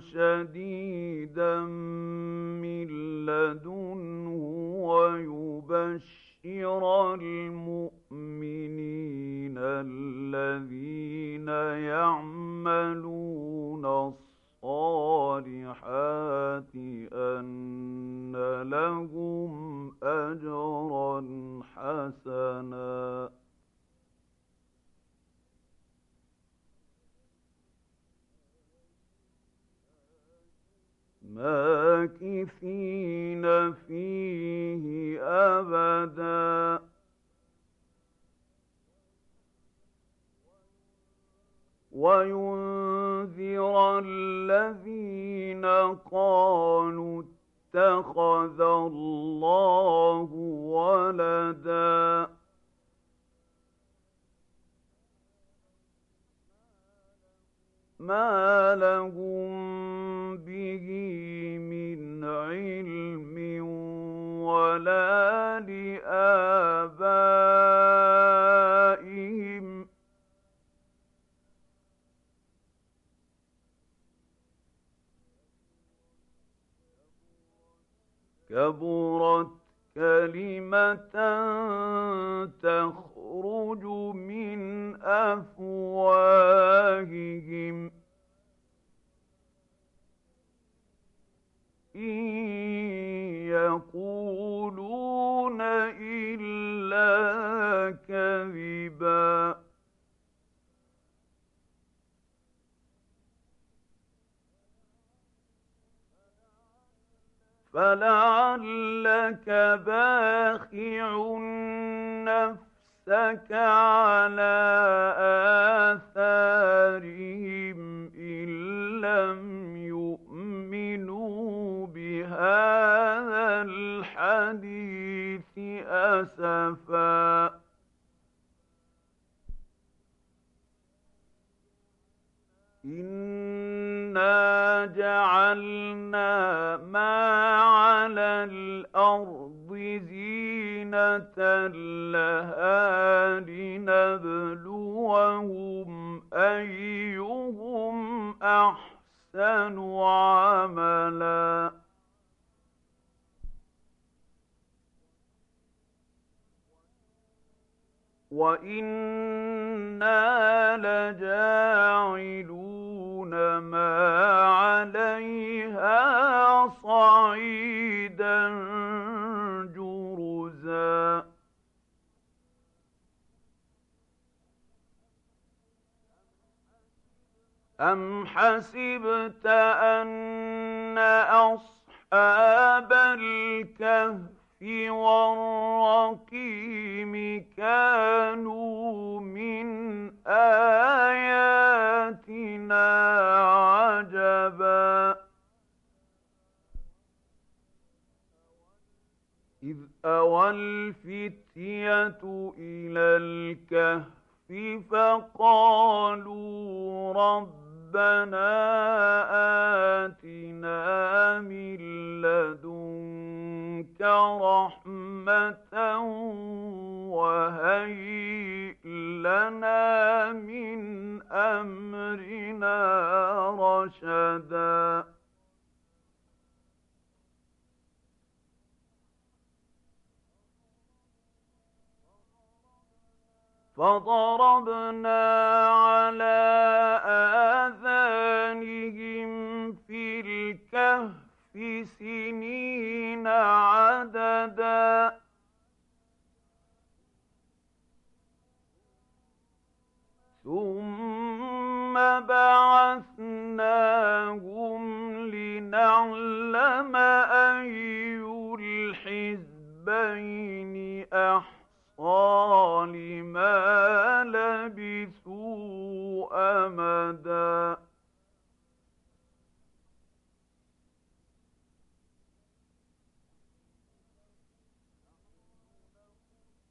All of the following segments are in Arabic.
شديدا من لدنه ويبشر المؤمنين الذين يعملون الصالحات أن لهم إن يقولون إلا كذبا. فلعلك لجاعلون ما عليها صعيدا جرزا. أم حسبت أن أصحاب الكهف والرقيم كانوا من آياتنا عجبا. إذ أوى الفتية إلى الكهف فقالوا ربنا آتنا من لدنك رحمة وهيئ لنا من أمرنا رشدا. فضربنا على الكهف سنين عددا. ثم فبعثناهم لنعلم أي الحزبين أحصى لما لبثوا أمدا.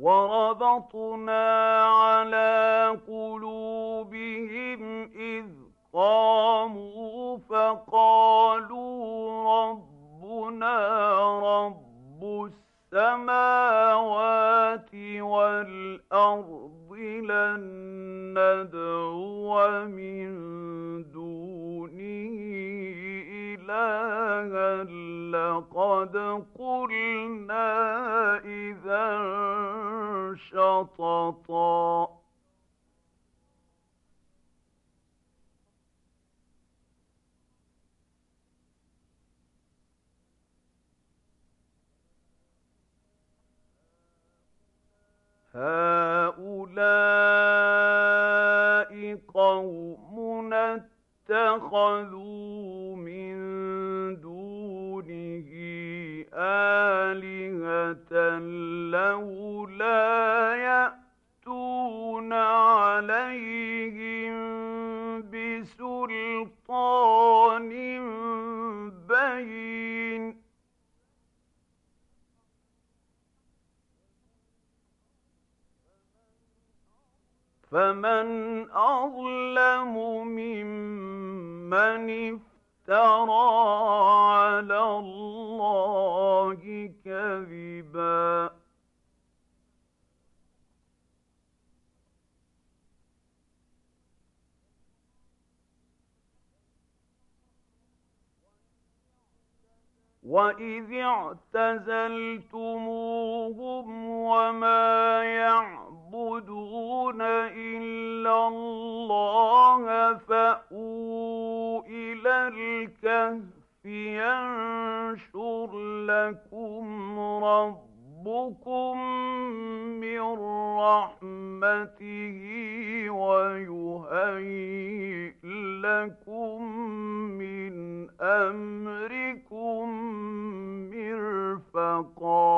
وربطنا على قلوبهم إذ قاموا فقالوا ربنا رب السماوات والأرض لن ندعو من دونه إلها لقد قلنا إذا شططا. هؤلاء قوم اتخذوا من دونه آلهة لولا يأتون عليهم فمن أظلم ممن افترى على الله كذبا. وإذ اعتزلتموهم وما يعبدون إلا الله فأووا إلى الكهف ينشر لكم ربكم من رحمته ويهيئ لكم من أمركم مرفقا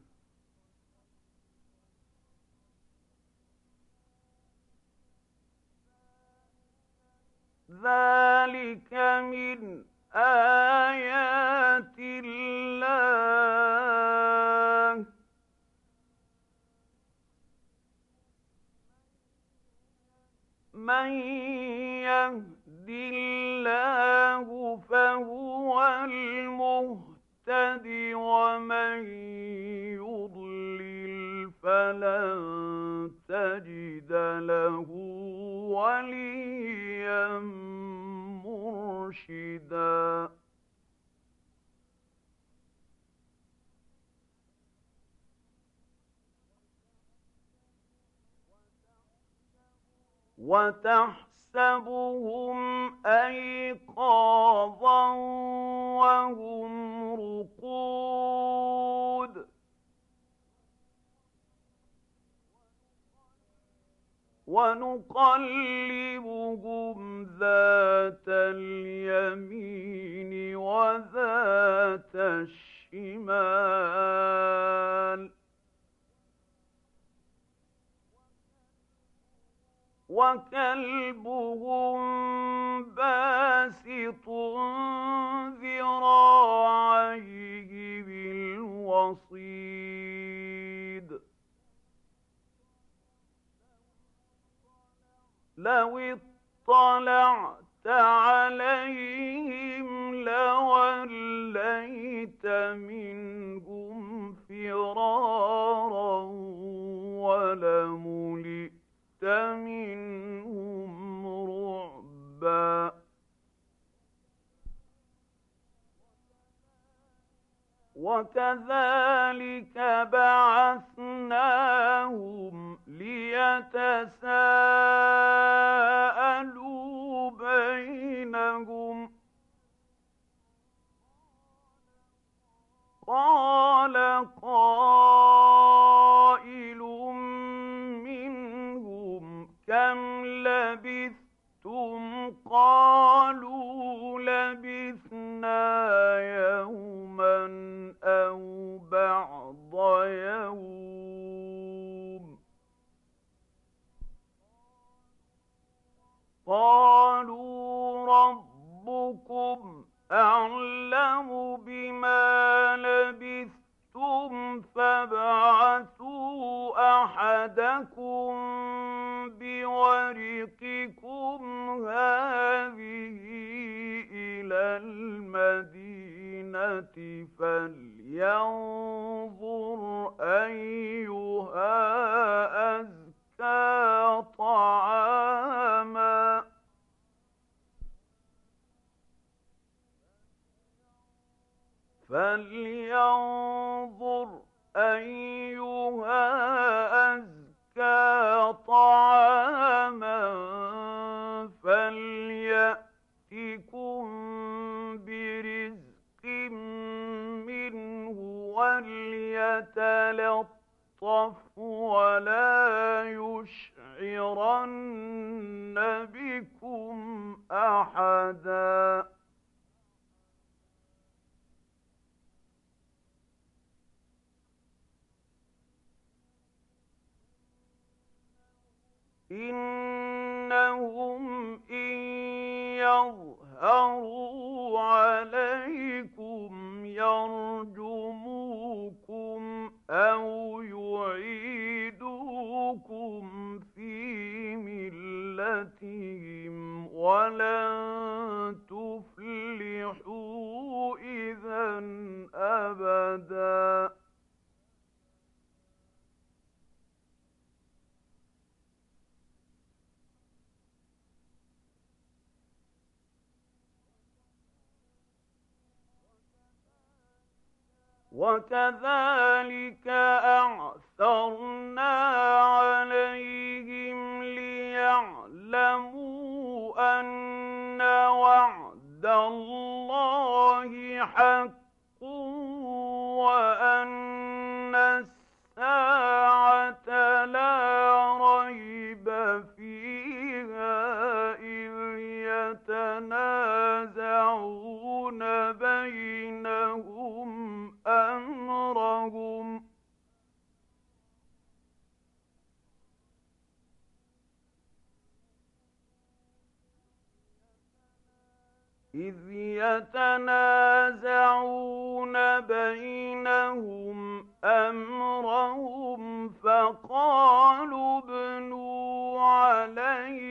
ذلك من آيات الله. من يهد الله فهو المهتد ومن يضلل فلن تجد له وليا مرشدا وتحسبهم أيقاظا وهم رقود ونقلبهم ذات اليمين وذات الشمال. وكلبهم باسط ذراعيه بالوصيد. لو اطلعت عليهم لوليت منهم فرارا ولملئت منهم وكذلك بعثناهم ليتساءلوا بينهم. قال قائل منهم كم لبثتم؟ قالوا لبثنا يوما أو بعض يوم. قالوا ربكم أعلم بما لبثتم فابعثوا أحدكم بورقكم هذه إلى المدينة. فلينظر أيها أزكى طعاما. فلينظر أيها وليتلطف ولا يشعرن بكم أحداً. إنهم إن يظهروا عليكم يرجموكم ملتهم ولن تفلحوا إذا أبداً وكذلك أعثرنا إذ يتنازعون بينهم أمرهم فقالوا ابنوا عليهم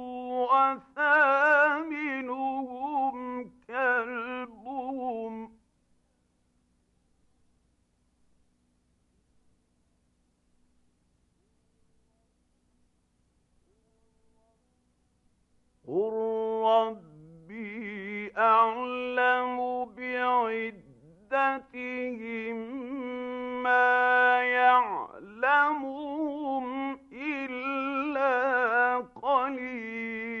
وثامنهم كلبهم. قل ربي أعلم بعدتهم ما يعلمهم إلا قليل.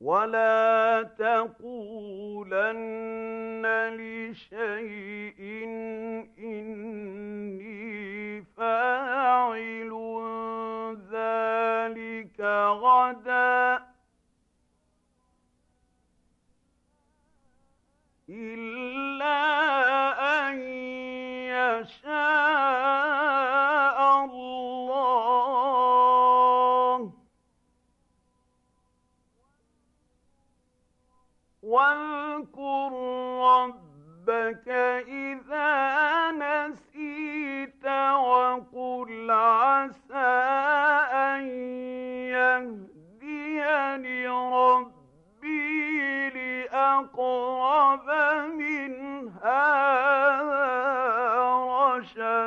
ولا تقولن لشيء إني فاعل ذلك غدا إلا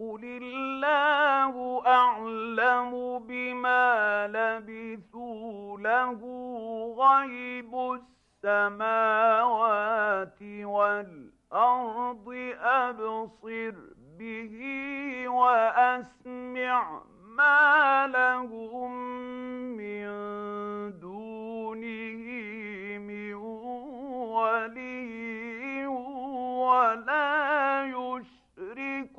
قل الله أعلم بما لبثوا له غيب السماوات والأرض الأرض أبصر به وأسمع ما لهم من دونه من ولي ولا يشرك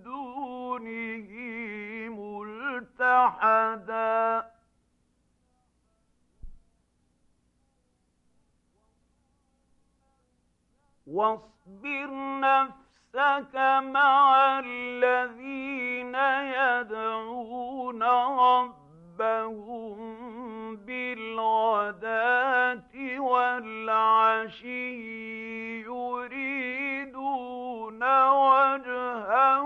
ملتحدا واصبر نفسك مع الذين يدعون ربهم بالغداة والعشي يريدون وجهه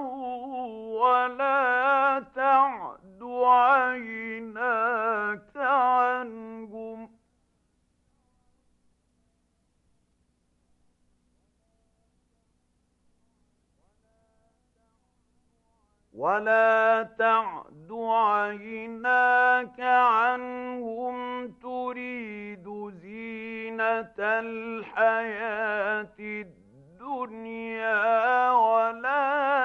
ولا تعد. عيناك عنهم ولا تعد عيناك عنهم تريد زينة الحياة الدنيا ولا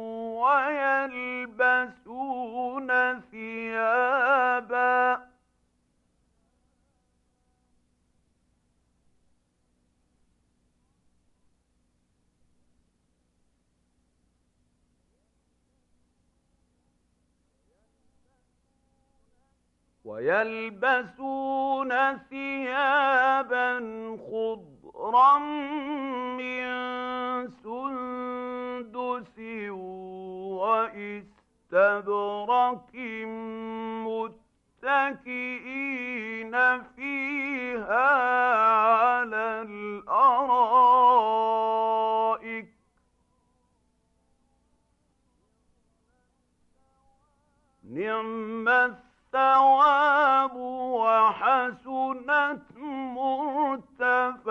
ثيابا ويلبسون ثيابا خضرا من سندس واستبرق متكئين فيها على الأرائك. نعم الثواب وحسنت مرتفقا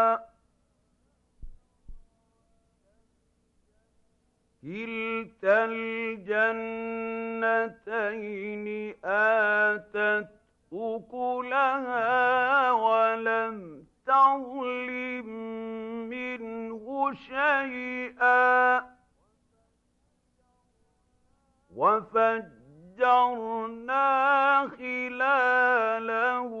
كلتا الجنتين آتت أكلها ولم تظلم منه شيئا وفجرنا خلالهما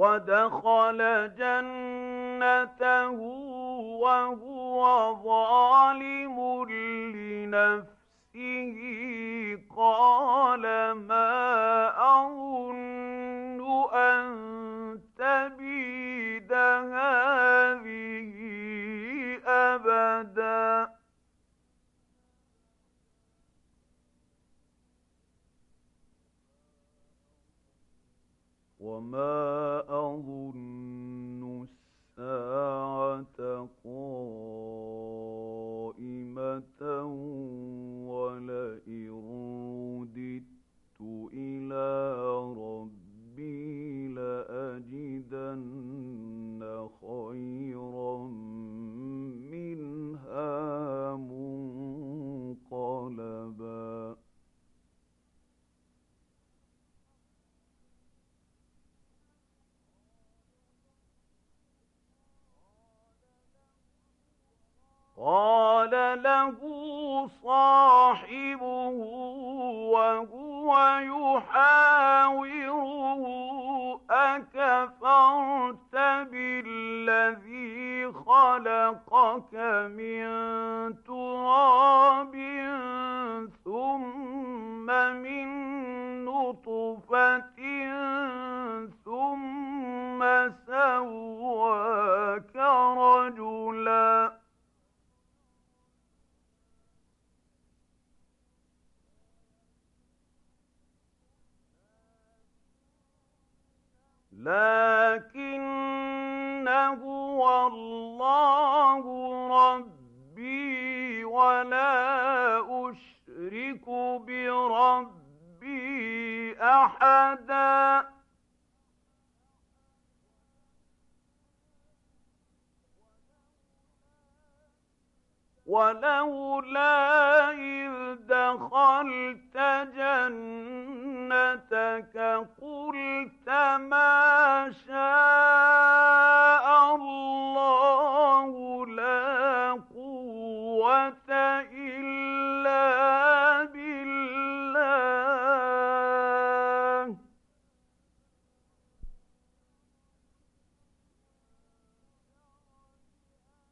ودخل جنته وهو ظالم لنفسه. قال ما أظن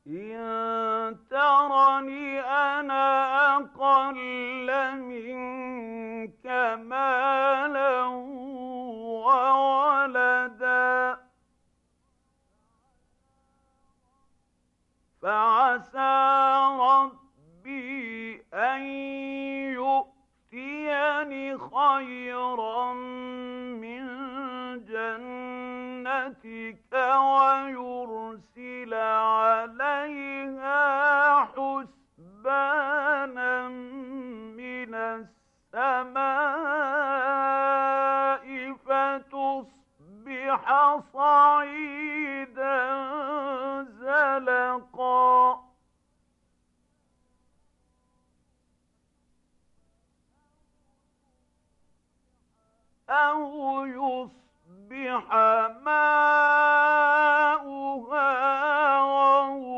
إن فتصبح صعيدا زلقا. أو يصبح ماؤها غورا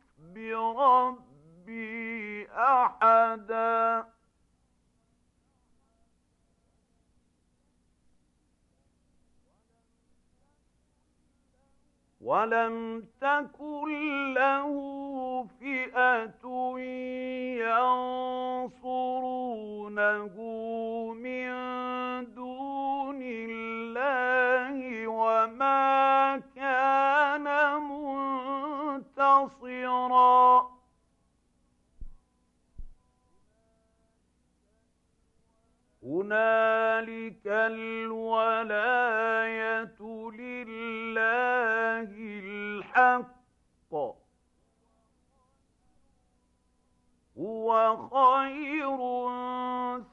بربي أحدا. ولم تكن له فئة ينصرونه من دون الله وما كان ناصرا. هنالك الولاية لله الحق. هو خير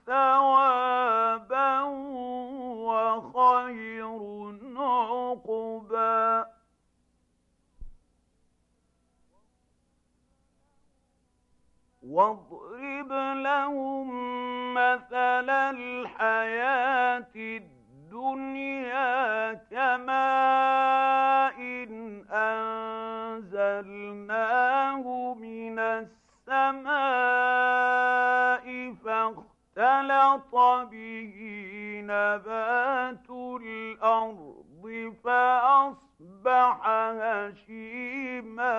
ثوابا وخير عقبا. واضرب لهم مثل الحياة الدنيا كماء أنزلناه من السماء فاختلط به نبات الأرض فأصبح هشيما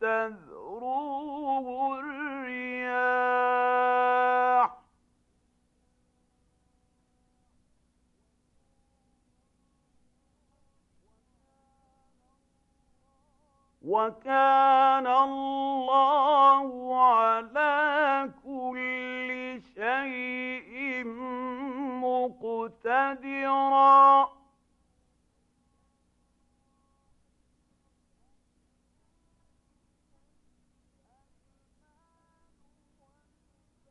تذروه الرياح. وكان الله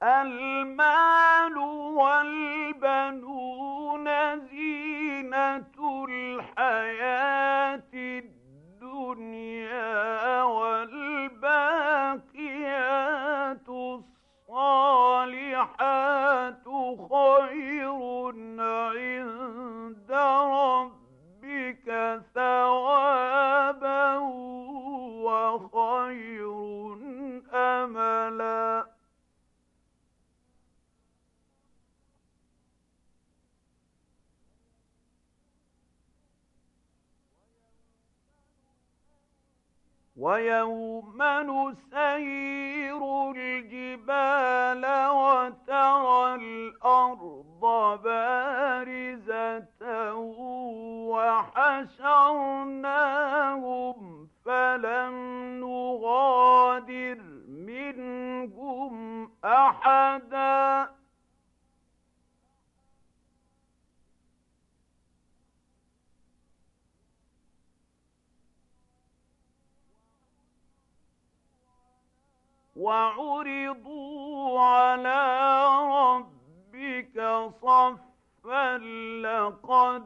المال وحشرناهم فلم نغادر منهم أحداً. وعرضوا على ربك صفا لقد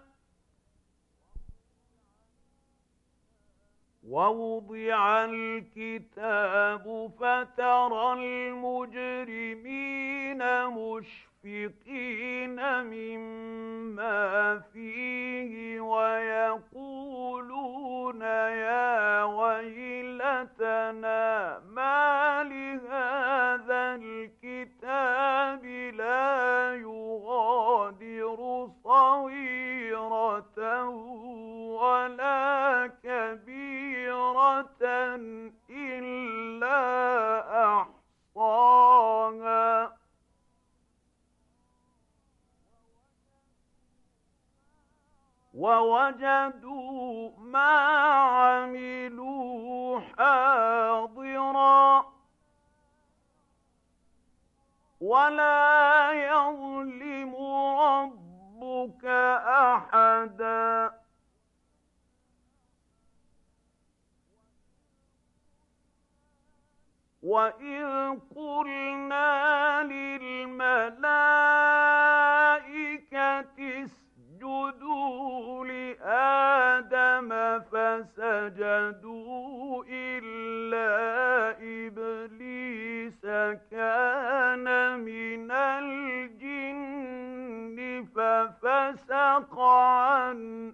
ووضع الكتاب فترى المجرمين مشفقين مما فيه ويقولون يا ويلتنا ما لهذا الكتاب لا يغادر صغيرة كبيرة إلا أحصاها ووجدوا ما عملوا حاضرا. ولا يظلم ربك أحدا. وإذ قلنا للملائكة اسجدوا لآدم فسجدوا إلا إبليس كان من الجن ففسق عن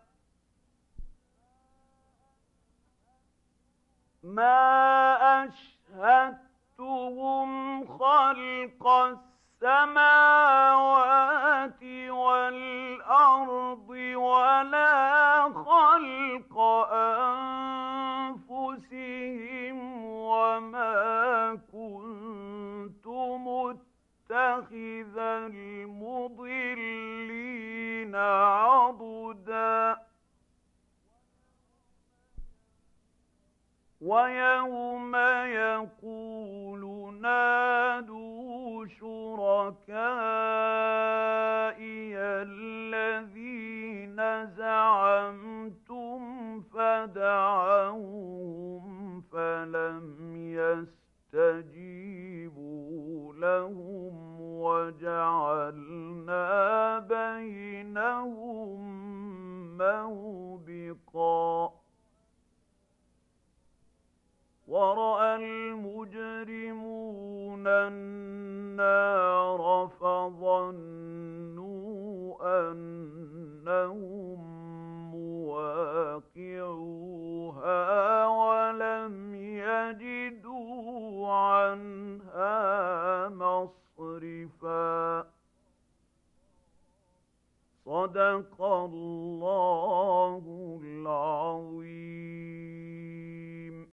ما أشهدتهم خلق السماوات والأرض ولا خلق أنفسهم وما كنت متقين ويوم